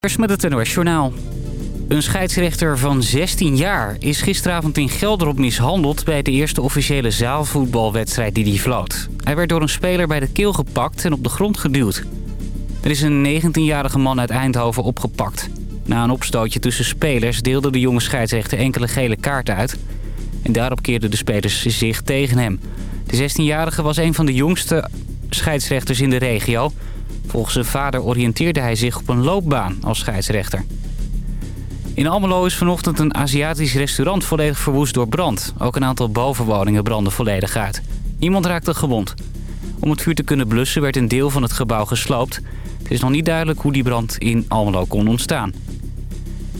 Eerst met het NOS Journaal. Een scheidsrechter van 16 jaar is gisteravond in Gelderop mishandeld... bij de eerste officiële zaalvoetbalwedstrijd die hij floot. Hij werd door een speler bij de keel gepakt en op de grond geduwd. Er is een 19-jarige man uit Eindhoven opgepakt. Na een opstootje tussen spelers deelde de jonge scheidsrechter enkele gele kaarten uit... en daarop keerden de spelers zich tegen hem. De 16-jarige was een van de jongste scheidsrechters in de regio... Volgens zijn vader oriënteerde hij zich op een loopbaan als scheidsrechter. In Almelo is vanochtend een Aziatisch restaurant volledig verwoest door brand. Ook een aantal bovenwoningen brandden volledig uit. Niemand raakte gewond. Om het vuur te kunnen blussen werd een deel van het gebouw gesloopt. Het is nog niet duidelijk hoe die brand in Almelo kon ontstaan.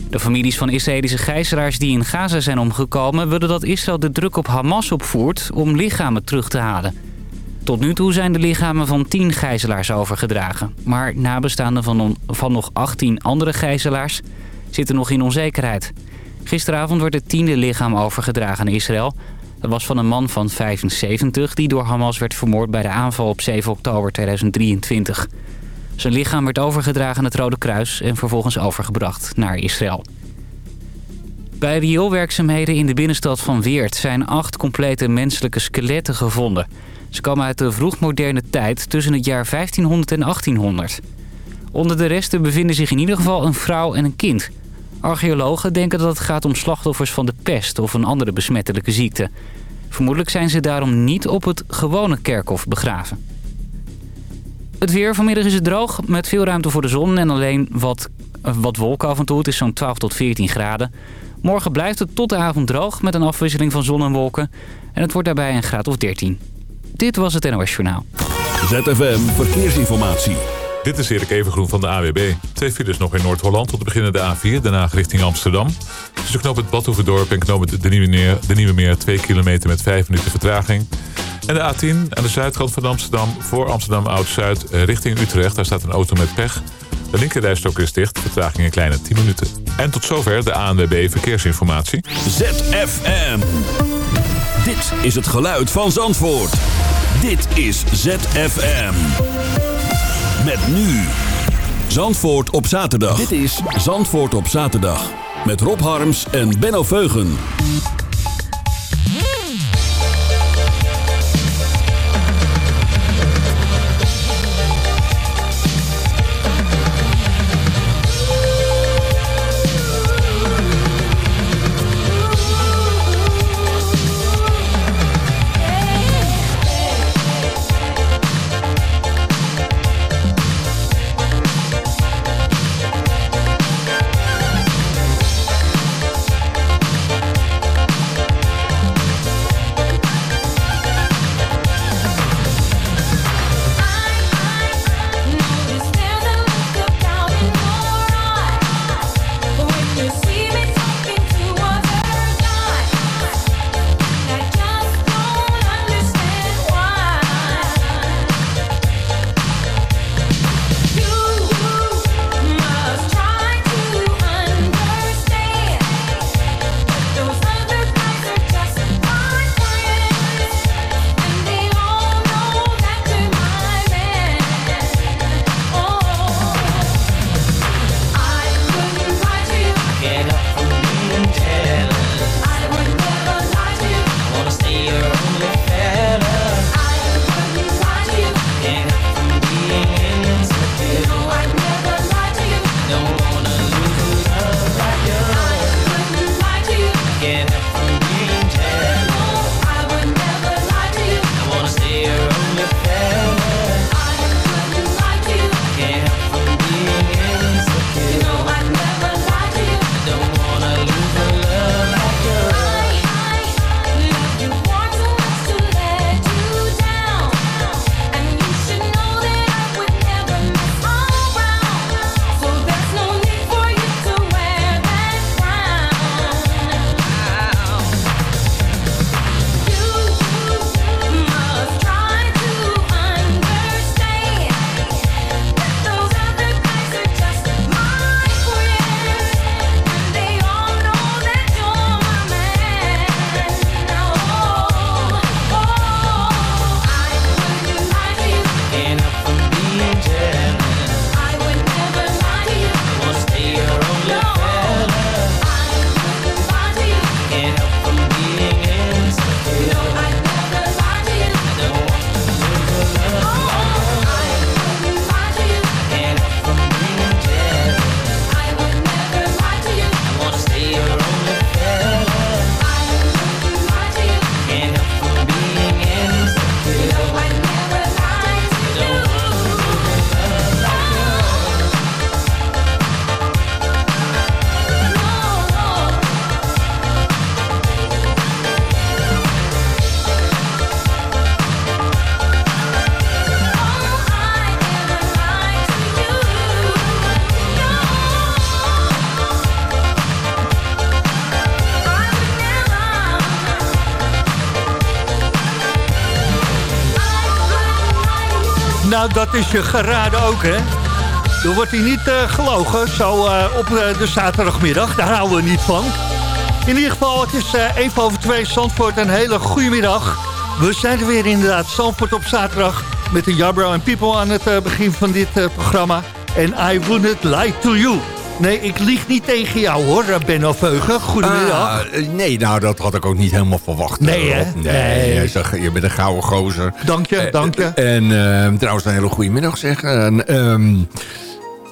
De families van Israëlische gijzelaars die in Gaza zijn omgekomen... willen dat Israël de druk op Hamas opvoert om lichamen terug te halen... Tot nu toe zijn de lichamen van 10 gijzelaars overgedragen. Maar nabestaanden van, van nog 18 andere gijzelaars zitten nog in onzekerheid. Gisteravond werd het tiende lichaam overgedragen aan Israël. Dat was van een man van 75 die door Hamas werd vermoord bij de aanval op 7 oktober 2023. Zijn lichaam werd overgedragen aan het Rode Kruis en vervolgens overgebracht naar Israël. Bij rioolwerkzaamheden in de binnenstad van Weert zijn acht complete menselijke skeletten gevonden... Ze komen uit de vroegmoderne tijd tussen het jaar 1500 en 1800. Onder de resten bevinden zich in ieder geval een vrouw en een kind. Archeologen denken dat het gaat om slachtoffers van de pest of een andere besmettelijke ziekte. Vermoedelijk zijn ze daarom niet op het gewone kerkhof begraven. Het weer vanmiddag is het droog met veel ruimte voor de zon en alleen wat, wat wolken af en toe. Het is zo'n 12 tot 14 graden. Morgen blijft het tot de avond droog met een afwisseling van zon en wolken. En het wordt daarbij een graad of 13. Dit was het NOS Journaal. ZFM Verkeersinformatie. Dit is Erik Evengroen van de AWB. Twee files nog in Noord-Holland tot beginnen de A4, daarna richting Amsterdam. Tussen knoop het Badhoevedorp en knoop het de Nieuwe, Meer, de Nieuwe Meer 2 kilometer met 5 minuten vertraging. En de A10 aan de zuidkant van Amsterdam, voor Amsterdam Oud-Zuid richting Utrecht. Daar staat een auto met pech. De linkerrijstok is dicht, vertraging een kleine 10 minuten. En tot zover de ANWB Verkeersinformatie. ZFM. Dit is het geluid van Zandvoort. Dit is ZFM. Met nu. Zandvoort op zaterdag. Dit is Zandvoort op zaterdag. Met Rob Harms en Benno Veugen. Nou, dat is je geraden ook, hè? Dan wordt hij niet uh, gelogen, zo uh, op uh, de zaterdagmiddag. Daar houden we niet van. In ieder geval, het is even over twee Zandvoort. Een hele goede middag. We zijn er weer inderdaad, Zandvoort op zaterdag... met de Jarbro en People aan het begin van dit programma. En I wouldn't lie to you. Nee, ik lieg niet tegen jou hoor, Benno Veugen. Goedemiddag. Ah, nee, nou dat had ik ook niet helemaal verwacht. Nee hè? Nee, nee. Zeg, je bent een gouden gozer. Dank je, dank je. En uh, trouwens een hele goede middag zeg. En, um,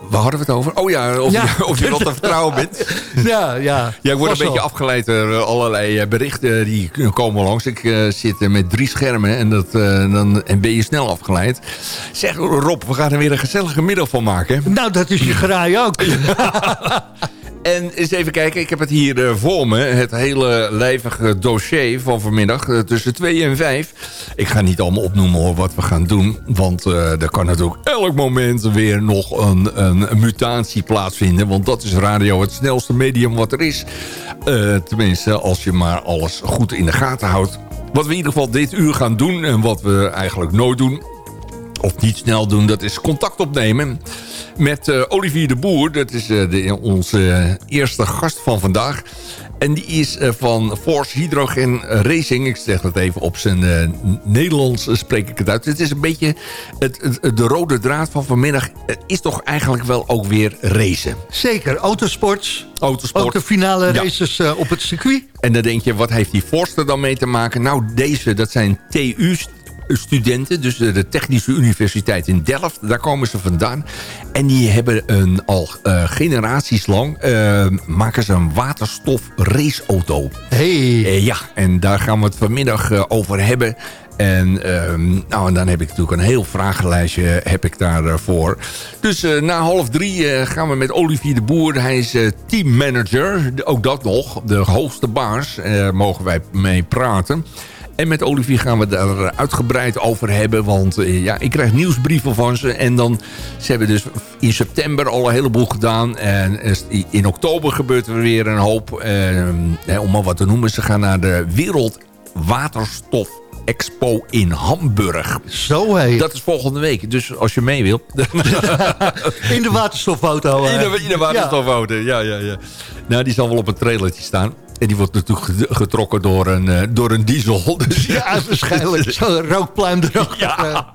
Waar hadden we het over? Oh ja, of, Je, of je wat te vertrouwen bent. Ja, ja. Ja, ik word een beetje afgeleid door eh, allerlei berichten die komen langs. Ik uh, zit met drie schermen en, dat, uh, dan en ben je snel afgeleid. Zeg Rob, we gaan er weer een gezellige middag van maken. Nou, dat is je graai ook. En eens even kijken, ik heb het hier uh, voor me. Het hele lijvige dossier van vanmiddag uh, tussen 2 en 5. Ik ga niet allemaal opnoemen hoor, wat we gaan doen. Want uh, er kan natuurlijk elk moment weer nog een, een, mutatie plaatsvinden. Want dat is radio het snelste medium wat er is. tenminste, als je maar alles goed in de gaten houdt. Wat we in ieder geval dit uur gaan doen en wat we eigenlijk nooit doen... of niet snel doen, dat is contact opnemen met uh, Olivier de Boer. Dat is uh, de, onze uh, eerste gast van vandaag. En die is van Force Hydrogen Racing. Ik zeg dat even op zijn Nederlands spreek ik het uit. Het is een beetje het, het, de rode draad van vanmiddag. is toch eigenlijk wel ook weer racen. Zeker, autosport. Autosport. Ook de finale races op het circuit. En dan denk je, wat heeft die Force er dan mee te maken? Nou, deze, dat zijn TU's, studenten, dus de Technische Universiteit in Delft. Daar komen ze vandaan. En die hebben een, al uh, generaties lang uh, maken ze een waterstof raceauto. Hey. Uh, ja, en daar gaan we het vanmiddag over hebben. En, ehm, nou, en dan heb ik natuurlijk een heel vragenlijstje heb ik daarvoor. dus na half drie gaan we met Olivier de Boer. Hij is teammanager, ook dat nog. De hoogste baas mogen wij mee praten. En met Olivier gaan we daar uitgebreid over hebben. Want uh, ja, ik krijg nieuwsbrieven van ze. En dan, ze hebben dus in september al een heleboel gedaan. En in oktober gebeurt er weer een hoop. Uh, om maar wat te noemen. Ze gaan naar de Wereldwaterstof Expo in Hamburg. Zo hé. Dat is volgende week. Dus als je mee wilt. in de waterstofauto. In de, in de waterstofauto, ja. ja, ja, Nou, die zal wel op een trailertje staan. En die wordt natuurlijk getrokken door een, uh, door een diesel. Dus ja, waarschijnlijk. Zo'n rookpluim erachter. Ja.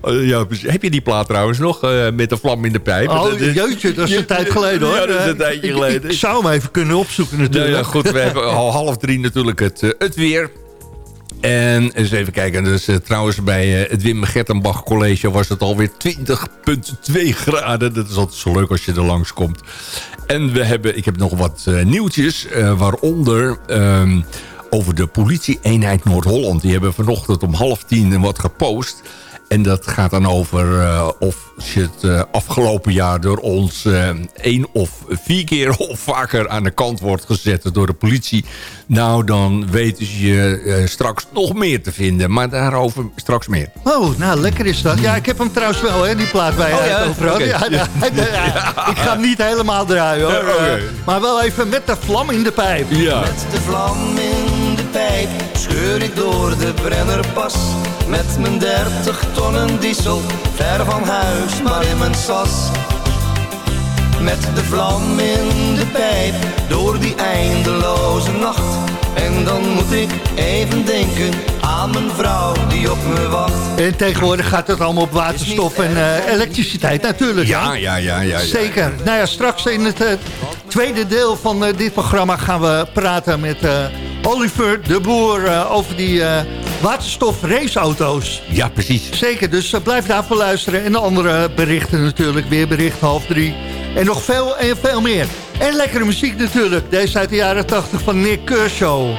Oh, ja, heb je die plaat trouwens nog? Uh, met de vlam in de pijp. Oh, jeetje, dat is een tijd geleden hoor. Ja, dat is een tijdje geleden. Ik, ik, zou hem even kunnen opzoeken natuurlijk. Ja, ja goed, we hebben al half drie natuurlijk het, het weer. En eens even kijken. Dus, uh, trouwens bij uh, het Wim Gertenbach College was het alweer 20,2 graden. Dat is altijd zo leuk als je er langskomt. En we hebben, ik heb nog wat uh, nieuwtjes. waaronder ehm, over de politie-eenheid Noord-Holland. Die hebben vanochtend om half tien wat gepost. En dat gaat dan over uh, of je het uh, afgelopen jaar door ons uh, één of vier keer of vaker aan de kant wordt gezet door de politie. Nou, dan weten ze je straks nog meer te vinden. Maar daarover straks meer. Oh, nou lekker is dat. Ja, ik heb hem trouwens wel, hè, die plaat bij oh, ja, overal. Okay. Ja, ja, ja, Ik ga hem niet helemaal draaien hoor. Okay. maar wel even met de vlam in de pijp. Ja. Met de vlam in de pijp scheur ik door de Brennerpas. Met mijn dertig tonnen diesel, ver van huis, maar in mijn sas. Met de vlam in de pijp, door die eindeloze nacht. En dan moet ik even denken aan mijn vrouw die op me wacht. En tegenwoordig gaat het allemaal op waterstof en uh, elektriciteit natuurlijk. Ja, ja, ja, ja, ja. Zeker. Nou ja, straks in het uh, tweede deel van uh, dit programma gaan we praten met Oliver de Boer over die waterstof raceauto's. Ja, precies. Zeker, dus blijf daarvoor luisteren. En de andere berichten natuurlijk, weer bericht half drie. En nog veel en veel meer. En lekkere muziek natuurlijk. Deze uit de jaren 80 van Nick Kershaw.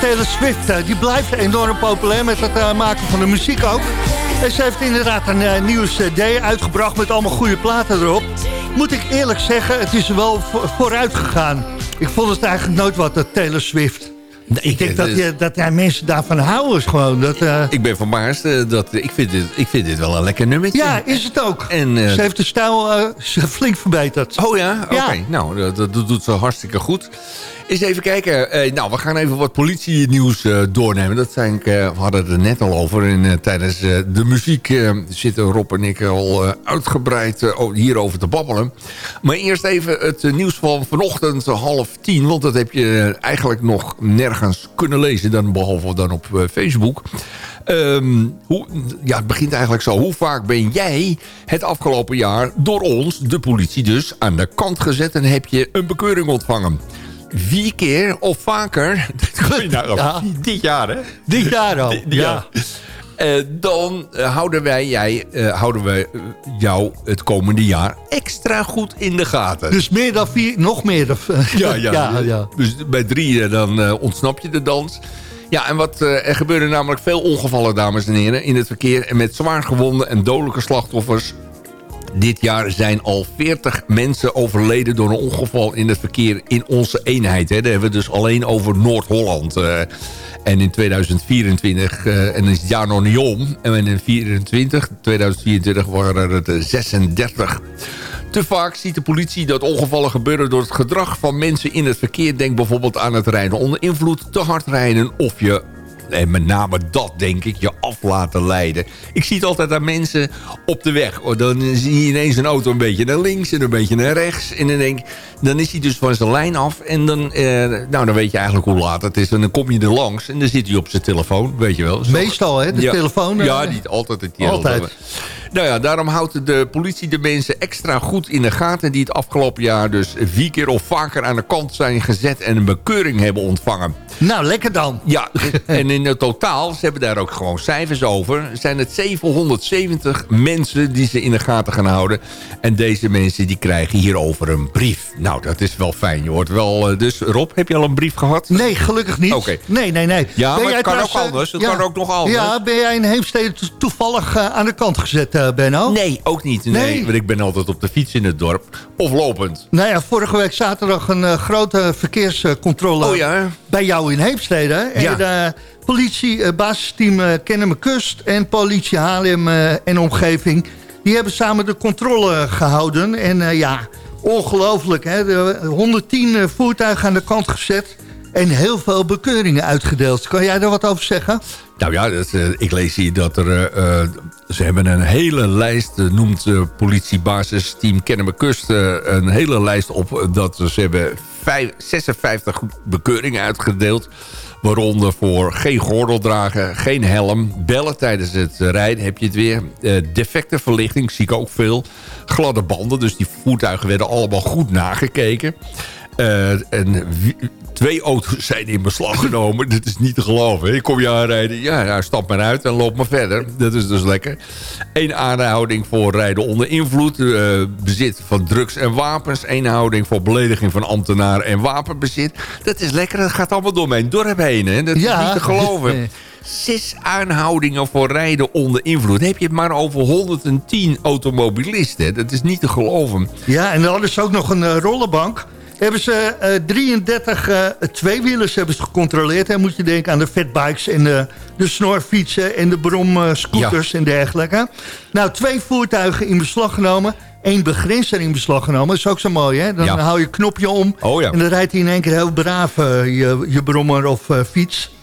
Taylor Swift eh, die blijft enorm populair met het eh, maken van de muziek ook. En ze heeft inderdaad een eh, nieuwe cd uitgebracht met allemaal goede platen erop. Moet ik eerlijk zeggen, het is er wel vo- vooruit gegaan. Ik vond het eigenlijk nooit wat, dat Taylor Swift. ik denk dat, je, dat ja, mensen daarvan houden gewoon. Dat, Ik ben eh, dat, ik, vind dit, ik vind dit wel een lekker nummertje. ja, is het ook. En, ze heeft de stijl flink verbeterd. Oh ja? Oké. Ja. Nou, dat doet ze hartstikke goed. Eens even kijken. Eh, nou, we gaan even wat politienieuws eh, doornemen. Dat zijn, eh, we hadden het er net al over. En, tijdens de muziek zitten Rob en ik al uitgebreid hierover te babbelen. Maar eerst even het nieuws van vanochtend half tien. Want dat heb je eigenlijk nog nergens kunnen lezen. Dan, behalve dan op Facebook. Ehm, hoe, ja, het begint eigenlijk zo. Hoe vaak ben jij het afgelopen jaar door ons, de politie dus, aan de kant gezet en heb je een bekeuring ontvangen? Vier keer of vaker? Nou Ja. Dit jaar, hè? Dit jaar al. Dit jaar. Eh, dan eh, houden wij, jij, eh, houden wij jou het komende jaar extra goed in de gaten. Dus meer dan vier, nog meer dan... Ja, ja. ja, ja. Dus bij drie dan ontsnap je de dans. Ja, en wat, er gebeuren namelijk veel ongevallen, dames en heren, in het verkeer. En met zwaar gewonden en dodelijke slachtoffers. Dit jaar zijn al 40 mensen overleden door een ongeval in het verkeer in onze eenheid. Hè. Daar hebben we dus alleen over Noord-Holland. eh. en in 2024, eh, en is het jaar nog niet om. En in 24, 2024 waren het er 36. Te vaak ziet de politie dat ongevallen gebeuren door het gedrag van mensen in het verkeer. Denk bijvoorbeeld aan het rijden onder invloed, te hard rijden of je... En met name dat, denk ik, je af laten leiden. Ik zie het altijd aan mensen op de weg. Oh, Dan zie je ineens een auto een beetje naar links en een beetje naar rechts. En dan denk ik, dan is hij dus van zijn lijn af. En dan, eh, nou, dan weet je eigenlijk hoe laat het is. En dan kom je er langs en dan zit hij op zijn telefoon, weet je wel. Zo- Meestal, hè, de Ja. telefoon. eh, Ja, niet altijd. Het Altijd. nou ja, daarom houdt de politie de mensen extra goed in de gaten... die het afgelopen jaar dus vier keer of vaker aan de kant zijn gezet... en een bekeuring hebben ontvangen. Nou, lekker dan. Ja, en in het totaal, ze hebben daar ook gewoon cijfers over... zijn het 770 mensen die ze in de gaten gaan houden. En deze mensen die krijgen hierover een brief. Nou, dat is wel fijn. Je hoort wel... eh, Dus Rob, heb je al een brief gehad? Nee, gelukkig niet. Oké. Nee, nee, nee. Ja, maar jij het kan ook eh, anders. Het kan ook nog anders. Ja, ben jij in Heemstede to- toevallig eh, aan de kant gezet, eh, Benno? Nee, ook niet. Nee, Nee. want ik ben altijd op de fiets in het dorp. Of lopend. Nou ja, vorige week zaterdag een grote verkeerscontrole Oh ja? bij jou in Heemstede. En Ja. Politie, eh, basisteam eh, Kennemer Kust en politie Haarlem eh, en omgeving... die hebben samen de controle gehouden. En ja, ongelooflijk. Hè? De 110 eh, voertuigen aan de kant gezet... en heel veel bekeuringen uitgedeeld. Kan jij daar wat over zeggen? Nou ja, eh, ik lees hier dat er... eh, eh, ze hebben een hele lijst, noemt uh, politiebasisteam Kennemer Kust... eh, een hele lijst op dat ze hebben vijf, 56 bekeuringen uitgedeeld... Waaronder voor geen gordel dragen, geen helm, bellen tijdens het rijden heb je het weer. Defecte verlichting zie ik ook veel. Gladde banden, dus die voertuigen werden allemaal goed nagekeken. Eh, en twee auto's zijn in beslag genomen. Dat is niet te geloven. Ik kom je aanrijden. Ja, nou, stap maar uit en loop maar verder. Dat is dus lekker. Eén aanhouding voor rijden onder invloed. eh, bezit van drugs en wapens. Eén houding voor belediging van ambtenaar en wapenbezit. Dat is lekker. Dat gaat allemaal door mijn dorp heen. Hè. Dat Ja. is niet te geloven. Zes aanhoudingen voor rijden onder invloed. Dan heb je het maar over 110 automobilisten. Dat is niet te geloven. Ja, en dan hadden ze ook nog een eh, rollenbank. Hebben ze eh, 33 eh, tweewielers hebben ze gecontroleerd. En moet je denken aan de fatbikes en de, de snorfietsen en de bromscooters en dergelijke. Nou, twee voertuigen in beslag genomen. Eén begrenzer in beslag genomen. Dat is ook zo mooi, hè? Dan Ja. hou je knopje om. Oh ja. En dan rijdt hij in één keer heel braaf eh, je, je brommer of eh, fiets.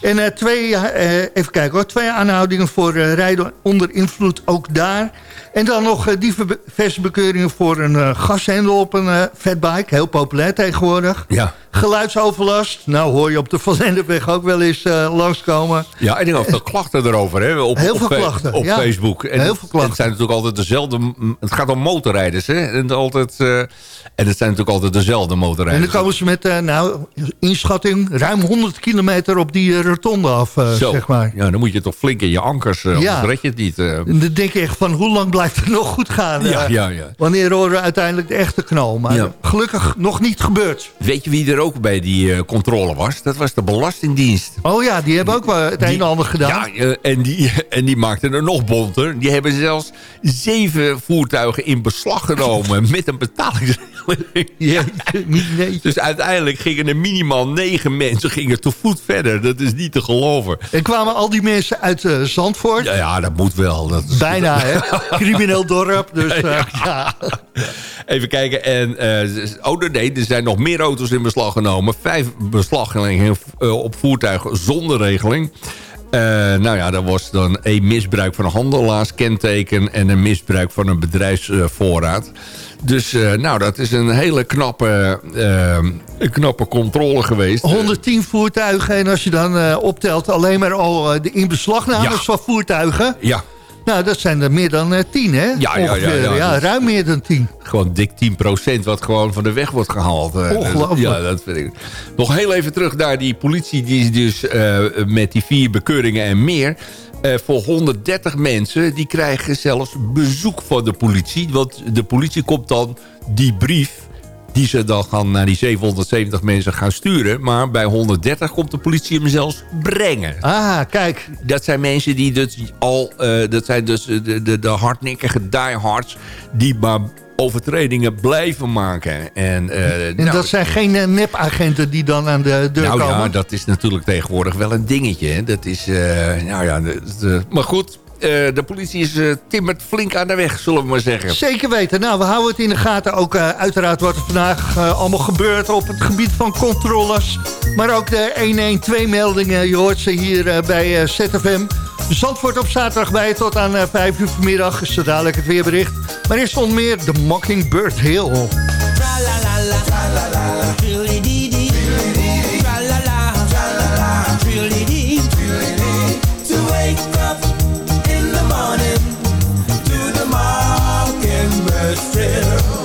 En eh, twee, eh, even kijken hoor, twee aanhoudingen voor eh, rijden onder invloed ook daar. En dan nog eh, diverse bekeuringen voor een eh, gashendel op een eh, fatbike. Heel populair tegenwoordig. Ja. Geluidsoverlast. Nou hoor je op de Van Lennepweg ook wel eens eh, langskomen. Ja, en ik heb veel klachten erover, hè? Op, Heel op, veel klachten, Op ja. Facebook. En Heel het- veel klachten. Het zijn natuurlijk altijd dezelfde... Het gaat om motorrijders, hè? En, altijd, eh, en het zijn natuurlijk altijd dezelfde En motorrijders. dan komen ze met, eh, nou, inschatting, ruim 100 kilometer op die eh, rotonde af, eh, Zo. zeg maar. Ja, dan moet je toch flink in je ankers, eh, Ja. anders red je het niet. eh. En dan denk je echt van, hoe lang blijft het nog goed gaan? Ja, eh, ja, ja. Wanneer horen we uiteindelijk de echte knal? Maar Ja. gelukkig nog niet gebeurd. Weet je wie er ook bij die eh, controle was? Dat was de Belastingdienst. Oh ja, die hebben ook wel het een en ander gedaan. Ja, eh, en, die, en die maakten er nog bonter. Die hebben zelfs zeven voertuigen in beslag genomen met een betalingsregeling. Jeetje, nee. Dus uiteindelijk gingen er minimaal negen mensen gingen te voet verder. Dat is niet te geloven. En kwamen al die mensen uit eh, Zandvoort? Ja, ja, dat moet wel. Dat is- Bijna, hè? Crimineel dorp. Dus ja. Even kijken. En, oh nee, er zijn nog meer auto's in beslag genomen. Vijf beslagleggingen eh, op voertuigen zonder regeling. Eh, nou ja, dat was dan een misbruik van een handelaarskenteken... en een misbruik van een bedrijfsvoorraad. Dus eh, nou, dat is een hele knappe, een knappe controle geweest. 110 voertuigen. En als je dan optelt alleen maar al de inbeslagnames Ja. van voertuigen. Ja, Nou, dat zijn er meer dan eh, 10, hè? ja, ja, ja, dus- ruim meer dan 10. gewoon dik 10% wat gewoon van de weg wordt gehaald. Eh, Ongelooflijk. Ja, dat vind ik. Nog heel even terug naar die politie die dus eh, met die vier bekeuringen en meer... voor 130 mensen, die krijgen zelfs bezoek van de politie. Want de politie komt dan die brief die ze dan gaan naar die 770 mensen gaan sturen. Maar bij 130 komt de politie hem zelfs brengen. Ah, kijk. Dat zijn mensen die dus al... eh, dat zijn dus eh, de, de, de hardnekkige diehards... die maar overtredingen blijven maken. En, eh, En nou, dat zijn geen nepagenten die dan aan de deur nou komen? ja, dat is natuurlijk tegenwoordig wel een dingetje. Hè. Dat is... eh, nou ja, maar goed... eh, de politie is eh, timmert flink aan de weg, zullen we maar zeggen. Zeker weten. Nou, we houden het in de gaten. Ook eh, uiteraard wat er vandaag allemaal gebeurt op het gebied van controles. Maar ook de 112-meldingen. Je hoort ze hier bij eh, ZFM. Zandvoort op zaterdag bij je tot aan eh, 5 uur vanmiddag. Is zo dadelijk het weerbericht. Maar eerst onder meer de Mockingbird Hill. Mockingbird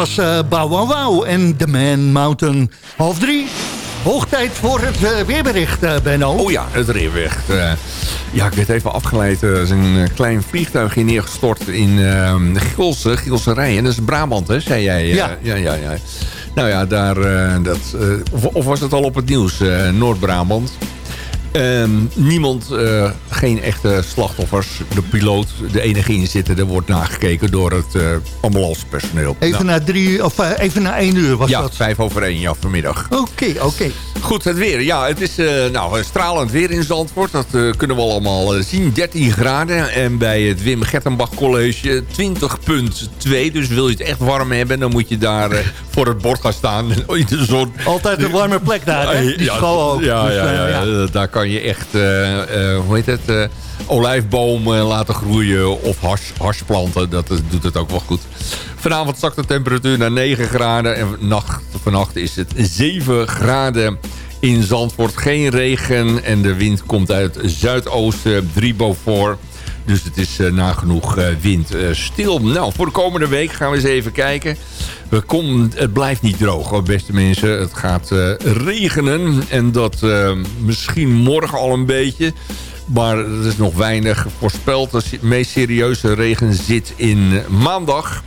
was uh, Bow Wow Wow en The Man Mountain. Half drie. Hoog tijd voor het uh, weerbericht, uh, Benno. Oh ja, het weerbericht. ja, ik werd even afgeleid. Er is een klein vliegtuigje neergestort in uh, Gilse, Gilse Rijen. Dat is Brabant, hè, zei jij? ja. ja, ja, ja. Nou ja, daar, dat, of, of, was het al op het nieuws? Noord-Brabant. Ehm, niemand, uh, geen echte slachtoffers. De piloot, de enige inzitter, wordt nagekeken door het uh, ambulancepersoneel. Even nou. na drie, of uh, even na één uur was ja, dat? Ja, vijf over één, ja, vanmiddag. Oké, oké. Goed, het weer. Ja, het is nou, stralend weer in Zandvoort. Dat kunnen we allemaal zien. 13 graden. En bij het Wim Gertenbach College 20,2. Dus wil je het echt warm hebben, dan moet je daar voor het bord gaan staan. In de zon. Altijd een warme plek daar, hè? Die ja, school ook. Ja, dus, ja, ja, ja, daar kan je echt, uh, hoe heet het, uh, olijfbomen laten groeien of hars, harsplanten. Dat doet het ook wel goed. Vanavond zakt de temperatuur naar 9 graden en nacht, vannacht is het 7 graden in Zandvoort. Geen regen en de wind komt uit zuidoosten, 3 Beaufort. Dus het is uh, nagenoeg uh, wind uh, stil. Nou, voor de komende week gaan we eens even kijken. We kom, het blijft niet droog, beste mensen. Het gaat regenen. En dat misschien morgen al een beetje. Maar er is nog weinig voorspeld. De meest serieuze regen zit in maandag.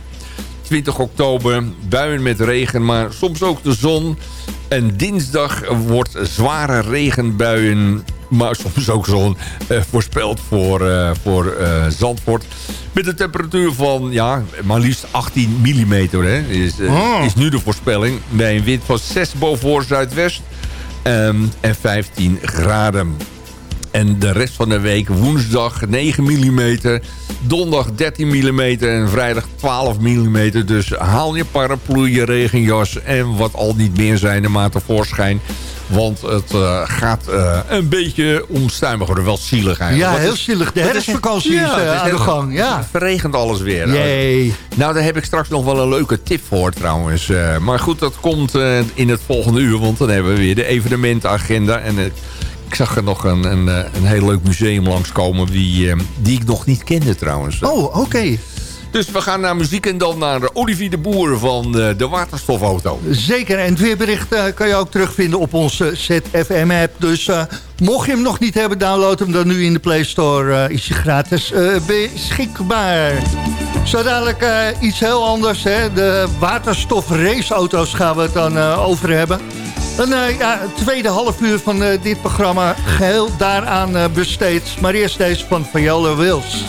20 oktober. Buien met regen, maar soms ook de zon. En dinsdag wordt zware regenbuien maar soms ook zon uh, voorspeld voor, uh, voor uh, Zandvoort. Met een temperatuur van ja, maar liefst 18 mm hè, is, oh. is nu de voorspelling. Bij een wind van 6 boven zuidwest um, en 15 graden. En de rest van de week woensdag 9 mm. Donderdag 13 mm en vrijdag 12 mm. Dus haal je paraplu, je regenjas en wat al niet meer zijn de maat tevoorschijn. Want het uh, gaat uh, een beetje onstuimig worden. Wel zielig eigenlijk. Ja, heel zielig. De herfstvakantie is, ja, is uh, aan de gang. Ja. Het verregent alles weer. Jee. Nou, daar heb ik straks nog wel een leuke tip voor trouwens. maar goed, dat komt in het volgende uur. Want dan hebben we weer de evenementenagenda. En ik zag er nog een, een, een heel leuk museum langskomen... Die, die ik nog niet kende trouwens. Oh, oké. Dus we gaan naar muziek en dan naar Olivier de Boer van de waterstofauto. Zeker, en het weerbericht uh, kan je ook terugvinden op onze ZFM-app. Dus uh, mocht je hem nog niet hebben, download hem dan nu in de Play Store. Is hij gratis beschikbaar. Zo dadelijk iets heel anders. Hè? De waterstofraceauto's gaan we het dan over hebben. Een ja, tweede half uur van dit programma geheel daaraan besteed. Maar eerst deze van Viola Wills.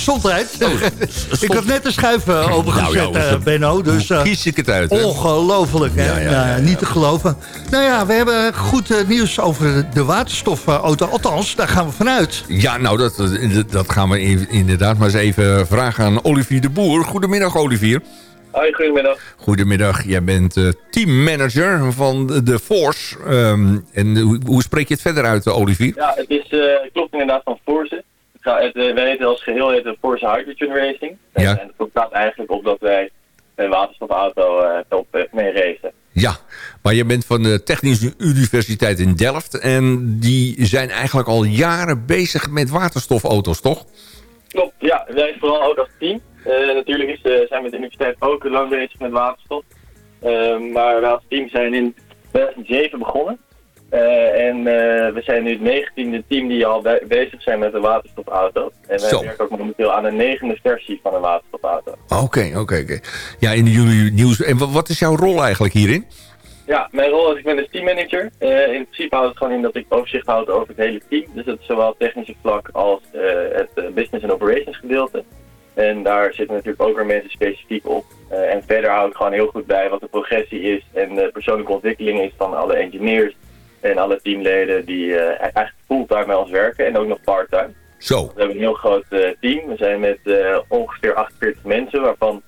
Gezondheid. ik had net een schuif uh, opengezet, nou, ja, uh, Benno. Dus, uh, kies ik het uit? Ongelooflijk, hè? Ja, ja, ja, niet te geloven. Nou ja, we hebben goed nieuws over de waterstofauto. Althans, daar gaan we vanuit. Ja, nou, dat, dat gaan we inderdaad maar eens even vragen aan Olivier de Boer. Goedemiddag, Olivier. Hoi, goedemiddag. Goedemiddag, jij bent uh, teammanager van de Force. Um, en hoe, hoe, spreek je het verder uit, Olivier? Ja, het is, uh, klopt inderdaad van Force. Het, uh, wij heten als geheel heet Force Hydrogen Racing. Ja. En het staat eigenlijk op dat wij een waterstofauto op mee racen. Ja, maar je bent van de Technische Universiteit in Delft. En die zijn eigenlijk al jaren bezig met waterstofauto's, toch? Klopt, ja. Wij vooral ook als team. Uh, natuurlijk is, uh, zijn we met de universiteit ook lang bezig met waterstof. Uh, maar wij als team zijn in 2007 begonnen. En we zijn nu het 19e team die al bezig zijn met een waterstofauto. En wij werken ook momenteel aan een negende versie van een waterstofauto. Oké, oké, oké. Ja, in jullie nieuws. En wat is jouw rol eigenlijk hierin? Ja, mijn rol is, ik ben de teammanager. Uh, in principe houdt het gewoon in dat ik overzicht houd over het hele team. Dus dat is zowel technische vlak als het business en operations gedeelte. En daar zitten natuurlijk ook weer mensen specifiek op. En verder hou ik gewoon heel goed bij wat de progressie is en de persoonlijke ontwikkeling is van alle engineers en alle teamleden die eigenlijk fulltime bij ons werken en ook nog parttime. Zo. We hebben een heel groot team. We zijn met ongeveer 48 mensen, waarvan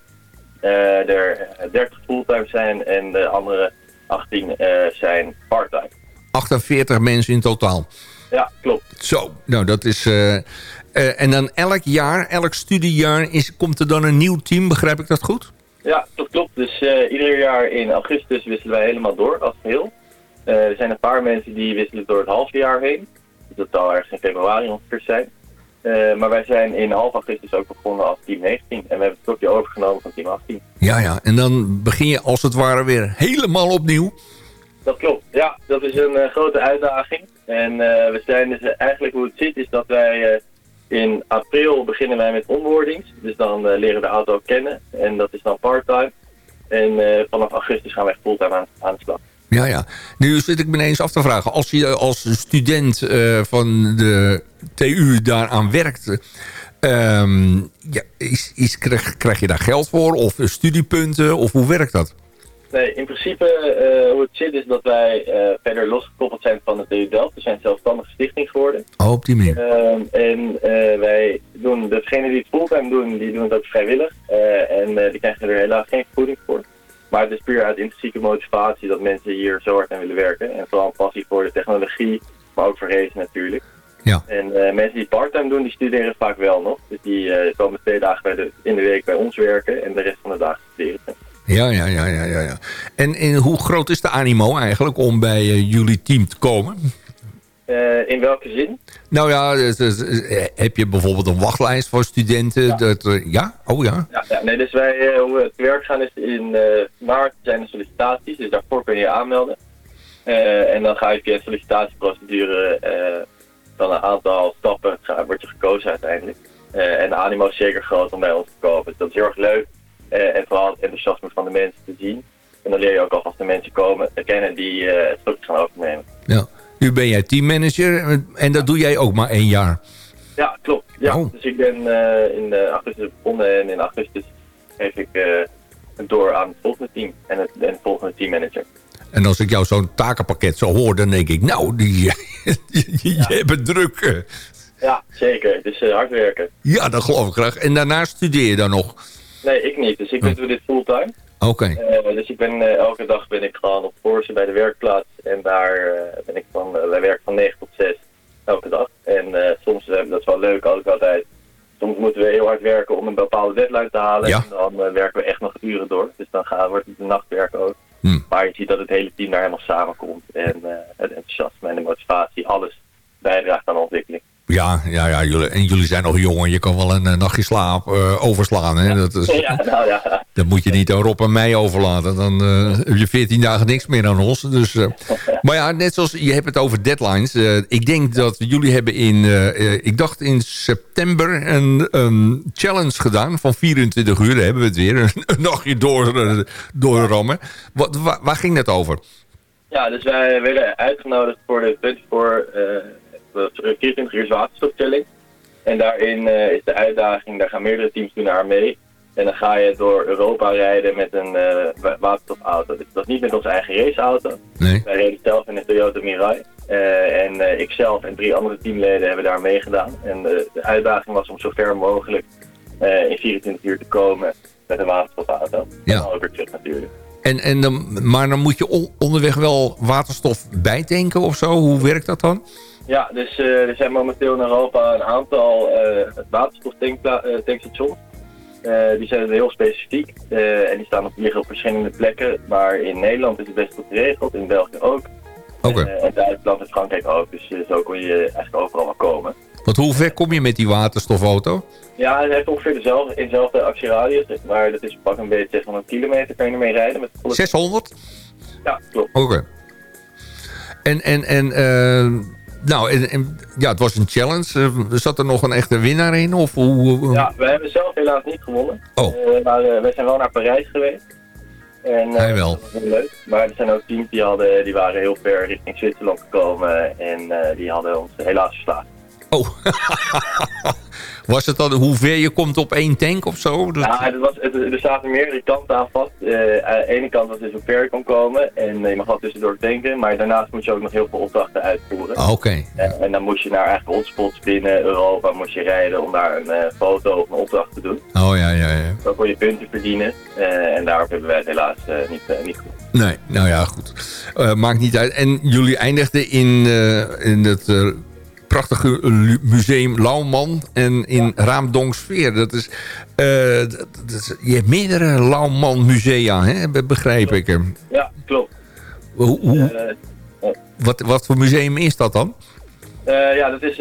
er 30 fulltime zijn en de andere 18 zijn parttime. 48 mensen in totaal? Ja, klopt. Zo, nou dat is... Uh, en dan elk jaar, elk studiejaar, is, komt er dan een nieuw team. Begrijp ik dat goed? Ja, dat klopt. Dus uh, ieder jaar in augustus wisselen wij helemaal door als geheel. Uh, er zijn een paar mensen die wisselen door het halve jaar heen. Dus dat zal ergens in februari ongeveer zijn. maar wij zijn in half augustus ook begonnen als team 19. En we hebben het stokje overgenomen van team 18. Ja, ja. En dan begin je als het ware weer helemaal opnieuw. Dat klopt. Ja, dat is een grote uitdaging. En we zijn dus eigenlijk hoe het zit is dat wij in april beginnen wij met onboardings. Dus dan leren we de auto kennen. En dat is dan part-time. En vanaf augustus gaan we echt fulltime aan, aan de slag. Ja, ja. Nu zit ik me ineens af te vragen. Als je als student uh, van de TU daaraan werkt... Um, ja, is, is, krijg, krijg je daar geld voor? Of studiepunten? Of hoe werkt dat? Nee, in principe uh, hoe het zit is dat wij uh, verder losgekoppeld zijn van de TU Delft. We zijn zelfstandige stichting geworden. Oh, op die manier. Uh, en wij doen, degenen die het fulltime doen, die doen het ook vrijwillig. en die krijgen er helaas geen vergoeding voor. Maar het is puur uit intrinsieke motivatie dat mensen hier zo hard aan willen werken. En vooral passie voor de technologie, maar ook voor race natuurlijk. Ja. En mensen die parttime doen, die studeren vaak wel nog. Dus die komen twee dagen bij de, in de week bij ons werken en de rest van de dagen studeren ze. Ja, ja, ja, ja, ja. ja. En, en hoe groot is de animo eigenlijk om bij uh, jullie team te komen? Uh, in welke zin? Nou ja, dus, dus, heb je bijvoorbeeld een wachtlijst voor studenten? Ja? Dat, uh, ja? Oh ja. ja. ja. nee, dus wij, hoe we het werk gaan is in maart zijn er sollicitaties, dus daarvoor kun je je aanmelden. en dan ga je via sollicitatieprocedure dan een aantal stappen, word je gekozen uiteindelijk. en de animo is zeker groot om bij ons te komen. Dus dat is heel erg leuk. Uh, en vooral het enthousiasme van de mensen te zien. En dan leer je ook alvast de mensen komen kennen die uh, het stukje gaan overnemen. Ja. Nu ben jij teammanager en dat doe jij ook maar één jaar. Ja, klopt. Ja. Oh. Dus ik ben uh, in augustus begonnen en in augustus geef ik door aan het volgende team en het, en het volgende teammanager. En als ik jou zo'n takenpakket zo hoor, dan denk ik, nou, die, je, ja. hebt druk. Ja, zeker. Het is hard werken. Ja, dat geloof ik graag. En daarna studeer je dan nog? Nee, ik niet. Dus ik oh. doe dit fulltime. Oké. Uh, dus ik ben, uh, elke dag ben ik gewoon op Porsche bij de werkplaats. En daar uh, ben ik van, wij werken van 9 tot 6 elke dag. En soms, dat is wel leuk, ook altijd. Soms moeten we heel hard werken om een bepaalde deadline te halen. Ja. En dan werken we echt nog uren door. Dus dan gaan, wordt het de nachtwerk ook. Hm. Maar je ziet dat het hele team daar helemaal samenkomt. En het enthousiasme en de motivatie, alles bijdraagt aan de ontwikkeling. Ja, ja, ja jullie, en jullie zijn nog jong en je kan wel een, een nachtje slaap uh, overslaan. Hè? Dat, is, ja, nou ja. dat moet je niet aan Rob en mij overlaten. Dan uh, heb je 14 dagen niks meer aan ons. Dus, maar ja, net zoals je hebt het over deadlines. ik denk dat jullie hebben in, ik dacht in september een, een challenge gedaan van 24 uur. Daar hebben we het weer. Een nachtje door, doorrammen. Wat, waar, waar ging dat over? Ja, dus wij werden uitgenodigd voor de 24 24 uur waterstoftelling. En daarin eh, is de uitdaging, daar gaan meerdere teams doen naar mee. En dan ga je door Europa rijden met een eh, wa- waterstofauto. Dus dat is niet met onze eigen raceauto. Nee. Wij reden zelf in een Toyota Mirai. Eh, en eh, ikzelf en drie andere teamleden hebben daar meegedaan. En eh, de uitdaging was om zo ver mogelijk eh, in 24 uur te komen met een waterstofauto. Ja. En dan ook weer terug natuurlijk. En, en dan, maar dan moet je on- onderweg wel waterstof bijtanken of zo. Hoe werkt dat dan? Ja, dus eh, er zijn momenteel in Europa een aantal uh, waterstoftankstations. Uh, die zijn heel specifiek en die staan op hier op verschillende plekken. Maar in Nederland is het best goed geregeld, in België ook. Oké. Uh, en Duitsland en Frankrijk ook, dus zo kon je eigenlijk overal wel komen. Want hoe ver kom je met die waterstofauto? Ja, hij heeft ongeveer dezelfde, in dezelfde actieradius, maar dat is pak een beetje 600 kilometer kan je ermee rijden. Met 600? Ja, klopt. Oké. Okay. En, en, en uh, nou, en, en, ja, het was een challenge. Uh, zat er nog een echte winnaar in? Of hoe, Ja, we hebben zelf helaas niet gewonnen. Oh. Uh, maar we zijn wel naar Parijs geweest. En, Hij wel. Dat was heel leuk. Maar er zijn ook teams die, hadden, die waren heel ver richting Zwitserland gekomen. En die hadden ons helaas verslagen. Oh. Was het dan hoe ver je komt op één tank of zo? Dat... Ja, het was, het, er zaten meerdere kanten aan vast. Uh, aan de ene kant was dus hoe ver je kon komen. En je mag wel tussendoor tanken. Maar daarnaast moet je ook nog heel veel opdrachten uitvoeren. Ah, Oké. Okay. En, en, dan moest je naar eigenlijk hotspots binnen Europa moest je rijden om daar een uh, foto of een opdracht te doen. Oh ja, ja, ja. Zo kon je punten verdienen. Uh, en daarop hebben wij het helaas niet, niet goed. Nee, nou ja, goed. maakt niet uit. En jullie eindigden in, in het prachtige museum Lauwman en in. Raamdongsfeer. Dat is, uh, dat, dat is, je hebt meerdere Lauwman musea, hè? begrijp klopt. ik. Ja, klopt. Hoe, hoe, uh, wat, wat voor museum is dat dan? Uh, ja, dat is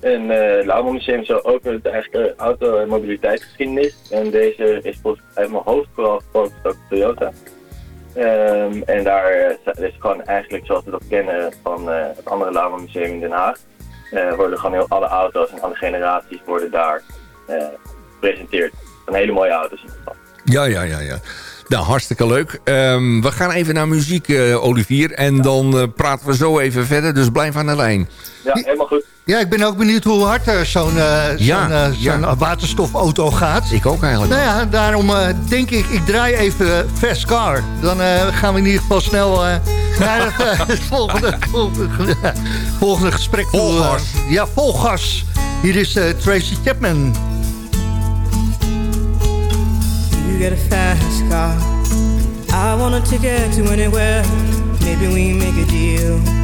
een Lauwman museum, zo ook met eigenlijk auto- en mobiliteitsgeschiedenis. En deze is volgens uit mijn hoofd vooral gefocust op Toyota. Um, en daar is gewoon eigenlijk zoals we dat kennen van het andere Lauwman museum in Den Haag. Uh, worden gewoon heel, alle auto's en alle generaties worden daar uh, gepresenteerd. Van hele mooie auto's in ieder geval. Ja, ja, ja, ja. Nou, hartstikke leuk. Um, we gaan even naar muziek, uh, Olivier. En ja. dan praten we zo even verder. Dus blijf aan de lijn. Ja, helemaal goed. Ja, ik ben ook benieuwd hoe hard uh, zo'n uh, ja, zo ja. waterstofauto gaat. Ik ook eigenlijk. Nou ja, daarom uh, denk ik, ik draai even Fast Car. Dan gaan we in ieder geval snel naar het, volgende, volgende, volgende gesprek. Vol gas. ja, vol gas. Hier is Tracy Chapman. You get a fast car. I want a ticket to anywhere. Maybe we make a deal.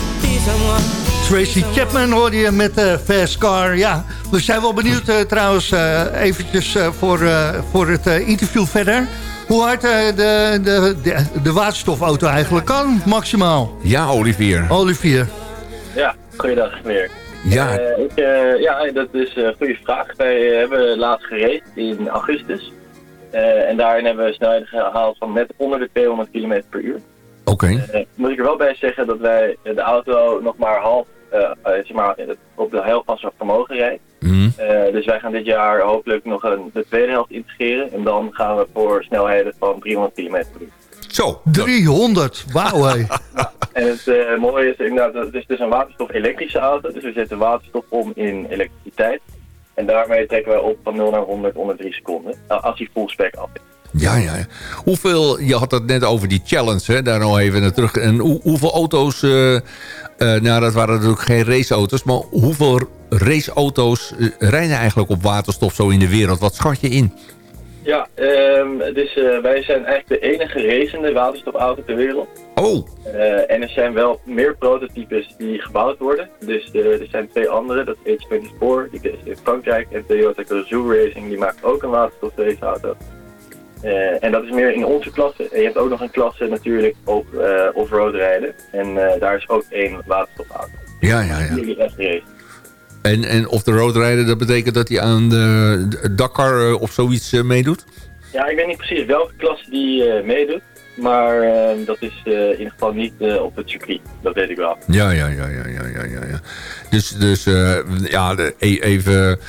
Tracy Chapman hoorde je met uh, Fast Car. Ja, we zijn wel benieuwd uh, trouwens uh, eventjes voor, voor het interview verder. Hoe hard de, de, de, de, waterstofauto eigenlijk kan, maximaal? Ja, Olivier. Olivier. Ja, goeiedag weer. Ja. ik, ja, dat is een goede vraag. Wij hebben laatst gereden in augustus. en daarin hebben we snelheden gehaald van net onder de 200 km per uur. Oké. Okay. moet ik er wel bij zeggen dat wij de auto nog maar half uh, zeg maar, op de helft van zijn vermogen rijdt. Mm. Uh, dus wij gaan dit jaar hopelijk nog een, de tweede helft integreren. En dan gaan we voor snelheden van 300 km per uur. Zo. 300, wauw hé. en het uh, mooie is inderdaad, het is dus een waterstof-elektrische auto. Dus we zetten waterstof om in elektriciteit. En daarmee trekken wij op van 0 naar 100 onder 3 seconden. als hij full spec af is. Ja, ja. Hoeveel, je had het net over die challenge, hè, daar nog even naar terug. En hoe, hoeveel auto's, uh, uh, nou dat waren natuurlijk geen raceauto's, maar hoeveel raceauto's uh, rijden eigenlijk op waterstof zo in de wereld? Wat schat je in? Ja, um, dus wij zijn eigenlijk de enige racende waterstofauto ter wereld. Oh! en er zijn wel meer prototypes die gebouwd worden. Dus er zijn twee andere, dat is H24, die is in Frankrijk. En Toyota Gazoo Racing, die maakt ook een waterstof raceauto. Uh, en dat is meer in onze klasse. En je hebt ook nog een klasse natuurlijk op uh, off-road rijden. En uh, daar is ook één waterstofauto. Ja, ja, ja. Die race. En, en of de road rijden, dat betekent dat hij aan de, de Dakar of zoiets meedoet? Ja, ik weet niet precies welke klasse die meedoet. Maar dat is in ieder geval niet op het circuit. Dat weet ik wel. Ja, ja, ja, ja, ja, ja, ja. Dus, dus ja, de, even...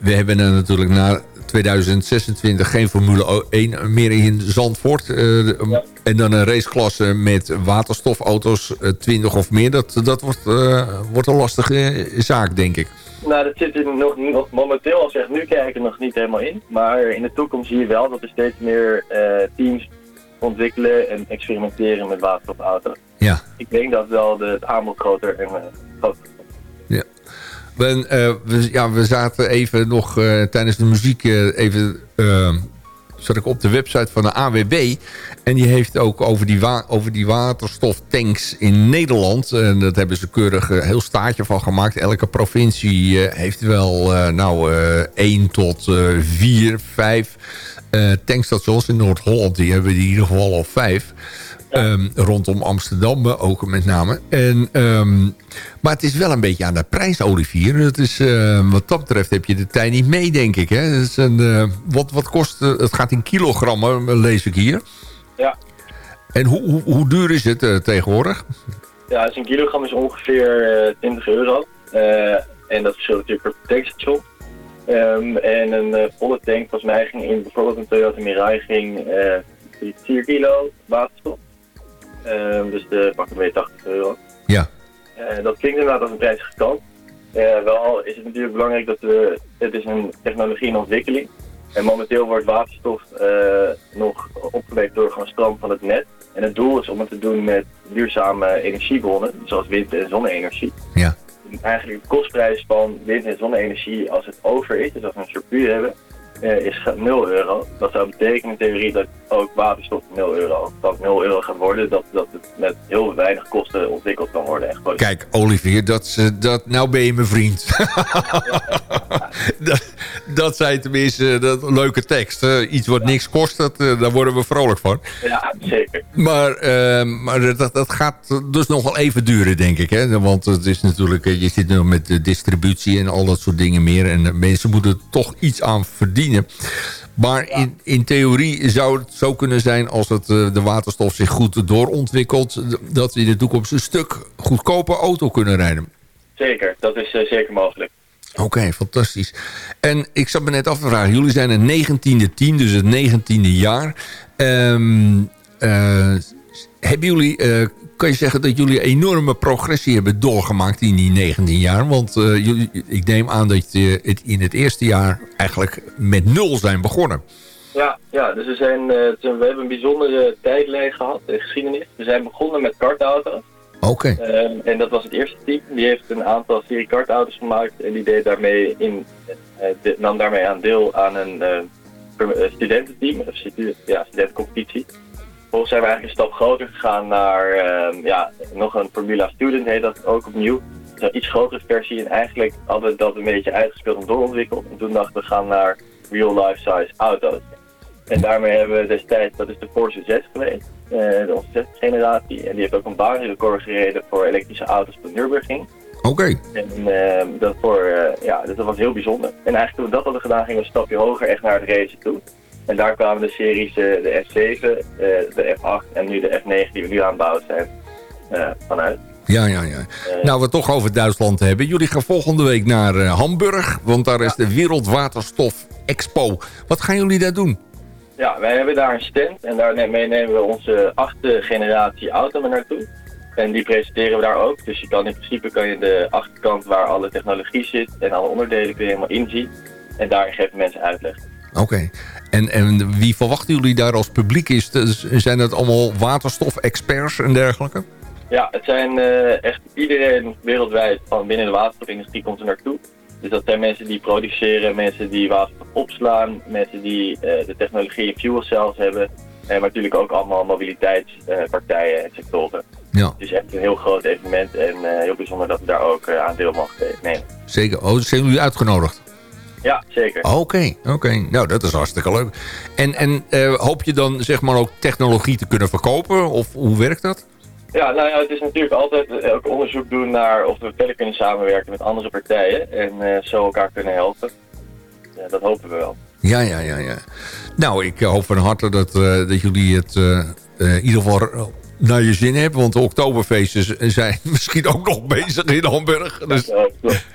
We hebben er natuurlijk na 2026 geen Formule 1 meer in Zandvoort. Uh, ja. En dan een raceklasse met waterstofauto's, uh, 20 of meer. Dat, dat wordt, uh, wordt een lastige zaak, denk ik. Nou, dat zit er nog, nog momenteel, als echt nu kijken, nog niet helemaal in. Maar in de toekomst zie je wel dat er steeds meer teams ontwikkelen en experimenteren met waterstofauto's. Ja. Ik denk dat wel de, het aanbod groter en groter. Uh, we, ja, we zaten even nog uh, tijdens de muziek uh, even... zat ik op de website van de AWB. En die heeft ook over die, over die waterstoftanks in Nederland. En dat hebben ze keurig heel staartje van gemaakt. Elke provincie heeft wel nou, 1 tot 4, 5 tankstations. In Noord-Holland die hebben die in ieder geval al 5. Um, rondom Amsterdam ook met name. En, um, maar het is wel een beetje aan de prijs, Olivier. Het is, uh, wat dat betreft heb je de tijd niet mee, denk ik. Hè? Het, is een, uh, wat, wat kost, uh, het gaat in kilogrammen, lees ik hier. Ja. En hoe, hoe, hoe duur is het tegenwoordig? Ja, dus een kilogram is ongeveer 20 euro. en dat verschilt natuurlijk per tankstation. Um, en een volle tank, volgens mij ging in bijvoorbeeld een Toyota Mirai ging 4 kilo waterstof. Um, dus de pakken weer 80 euro. Ja. Uh, dat klinkt inderdaad als een prijzige kant. Uh, wel is het natuurlijk belangrijk dat we, het is een technologie in ontwikkeling. En momenteel wordt waterstof uh, nog opgewekt door gewoon stroom van het net. En het doel is om het te doen met duurzame energiebronnen, zoals wind- en zonne-energie. Ja. Eigenlijk de kostprijs van wind- en zonne-energie als het over is, dus als we een surplus hebben, is 0 euro. Dat zou betekenen in theorie dat ook waterstof 0 euro, dat 0 euro gaat worden. Dat, dat het met heel weinig kosten ontwikkeld kan worden. En Kijk, Olivier, dat, dat, nou ben je mijn vriend. dat, dat zijn tenminste dat, leuke tekst. Iets wat niks kost, dat, uh, daar worden we vrolijk van. Ja, zeker. Maar, maar dat, dat gaat dus nog wel even duren, denk ik. Hè? Want het is natuurlijk, je zit nu met de distributie en al dat soort dingen meer. En mensen moeten er toch iets aan verdienen. Maar in, in theorie zou het zo kunnen zijn... als het, eh, de waterstof zich goed doorontwikkelt... dat we in de toekomst een stuk goedkoper auto kunnen rijden. Zeker, dat is eh, zeker mogelijk. Oké, fantastisch. En ik zat me net af te vragen. Jullie zijn een 19e team, dus het 19e jaar. Ehm, eh, hebben jullie, eh, kan je zeggen dat jullie enorme progressie hebben doorgemaakt in die 19 jaar? Want eh, jullie, ik neem aan dat je het in het eerste jaar eigenlijk met nul zijn begonnen. Ja, ja dus we, zijn, we hebben een bijzondere tijdlijn gehad in geschiedenis. We zijn begonnen met kartauto's. Oké, Ehm, en dat was het eerste team. Die heeft een aantal serie kartauto's gemaakt. En die deed daarmee in, eh, nam daarmee aan deel aan een eh, eh, studententeam. Of ja, studentencompetitie. Vervolgens zijn we eigenlijk een stap groter gegaan naar ehm, ja, nog een Formula Student heet dat ook opnieuw. Een iets grotere versie. En eigenlijk hadden we dat een beetje uitgespeeld en doorontwikkeld. En toen dachten we gaan naar real life size auto's. En daarmee hebben we destijds, dat is de Porsche 6 geweest, eh, de onze zesde generatie. En die heeft ook een baanrecord gereden voor elektrische auto's op de Nürburgring. oké. En eh, dat, voor, eh, ja, dus dat was heel bijzonder. En eigenlijk toen we dat hadden gedaan, gingen we een stapje hoger echt naar het racen toe. En daar kwamen de series, eh, de F7, eh, de F8 en nu de F9 die we nu aan het bouwen zijn vanuit. Ja, ja, ja. Nou, we het toch over Duitsland hebben. Jullie gaan volgende week naar Hamburg, want daar is de Wereldwaterstof Expo. Wat gaan jullie daar doen? Ja, wij hebben daar een stand en daarmee nemen we onze achtste generatie auto mee naartoe. En die presenteren we daar ook. Dus je kan in principe kan je de achterkant waar alle technologie zit en alle onderdelen kun je helemaal inzien. En daarin geven mensen uitleg. Oké. En, en wie verwachten jullie daar als publiek? Is zijn dat allemaal waterstof-experts en dergelijke? Ja, het zijn eh, echt iedereen wereldwijd van binnen de waterstofindustrie komt er naartoe. Dus dat zijn mensen die produceren, mensen die waterstof opslaan, mensen die eh, de technologie in fuel cells hebben. En natuurlijk ook allemaal mobiliteitspartijen en sectoren. Ja, Het is echt een heel groot evenement en eh, heel bijzonder dat we daar ook eh, aan deel mogen nemen. zeker. Oh, zijn jullie uitgenodigd? Ja, zeker. Oké, oké. Nou, dat is hartstikke leuk. En, en eh, hoop je dan zeg maar ook technologie te kunnen verkopen? Of hoe werkt dat? Ja, nou ja, het is natuurlijk altijd eh, ook onderzoek doen naar of we verder kunnen samenwerken met andere partijen en eh, zo elkaar kunnen helpen. Ja, dat hopen we wel. Ja, ja, ja, ja. Nou, ik eh, hoop van harte dat, dat jullie het in ieder geval naar je zin hebben. Want de Oktoberfeesten zijn misschien ook nog bezig in Hamburg. Dus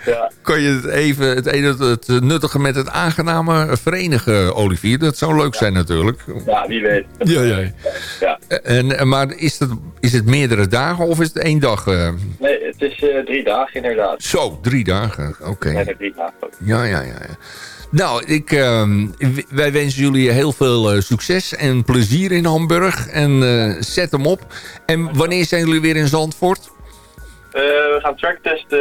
Ja, kan je het even het ene het nuttige met het aangename verenigen, Olivier? Dat zou leuk zijn natuurlijk. ja wie weet. Ja, ja. Ja. En, maar is het, is het meerdere dagen of is het één dag? eh? Nee, het is eh, drie dagen inderdaad. Zo, drie dagen. Oké. Ja, drie dagen. Ja, ja, ja. Nou, ik, ehm, wij wensen jullie heel veel eh, succes en plezier in Hamburg. En eh, zet hem op. En wanneer zijn jullie weer in Zandvoort? Eh, we gaan tracktesten,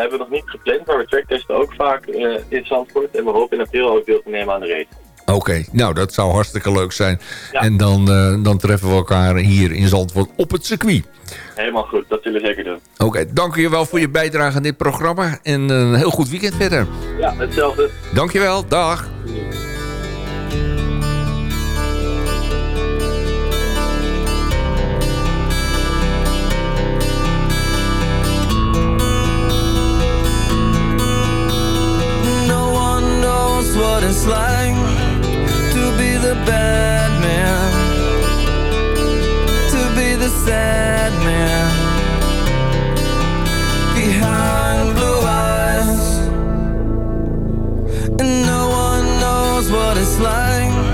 hebben we nog niet gepland, maar we tracktesten ook vaak in Zandvoort. En we hopen in april ook deel te nemen aan de race. Oké, nou dat zou hartstikke leuk zijn. Ja. En dan, eh, dan treffen we elkaar hier in Zandvoort op het circuit. Helemaal goed, dat zullen we zeker doen. Oké, dank je wel voor je bijdrage aan dit programma. En een heel goed weekend verder. Ja, hetzelfde. Dank je wel, dag. No one knows what it's like bad man, to be the sad man behind blue eyes. And no one knows what it's like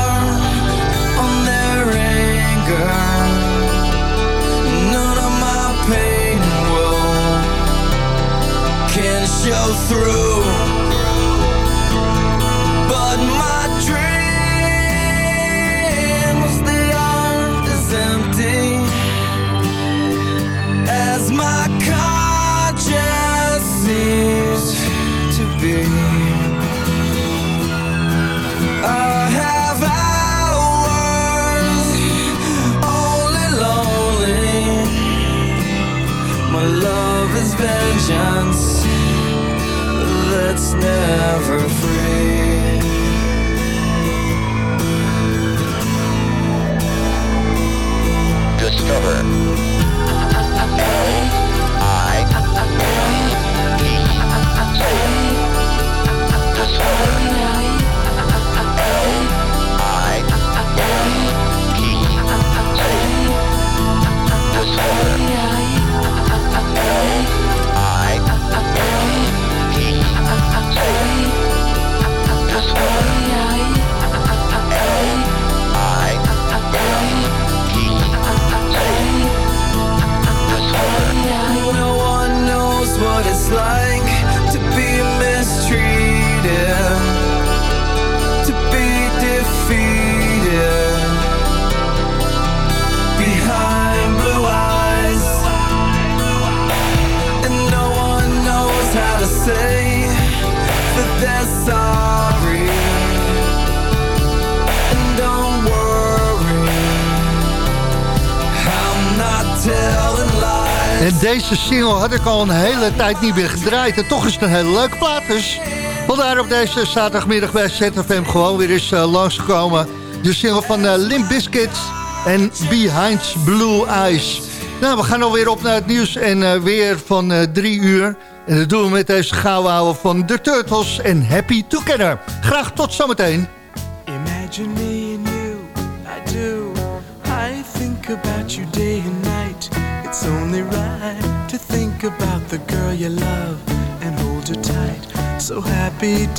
through. Never free. Had ik al een hele tijd niet meer gedraaid. En toch is het een hele leuke plaat dus. Vandaar op deze zaterdagmiddag bij ZFM gewoon weer eens uh, langsgekomen. De single van uh, Limp Bizkit en Behind Blue Eyes. Nou, we gaan alweer op naar het nieuws en uh, weer van drie uur. En dat doen we met deze gouden van The Turtles en Happy Together. Graag tot zometeen.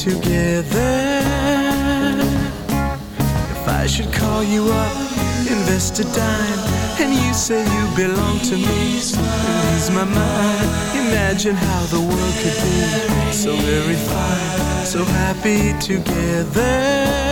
Together. If I should call you up, invest a dime, and you say you belong to me, lose my mind. Imagine how the world could be so very fine, so happy together.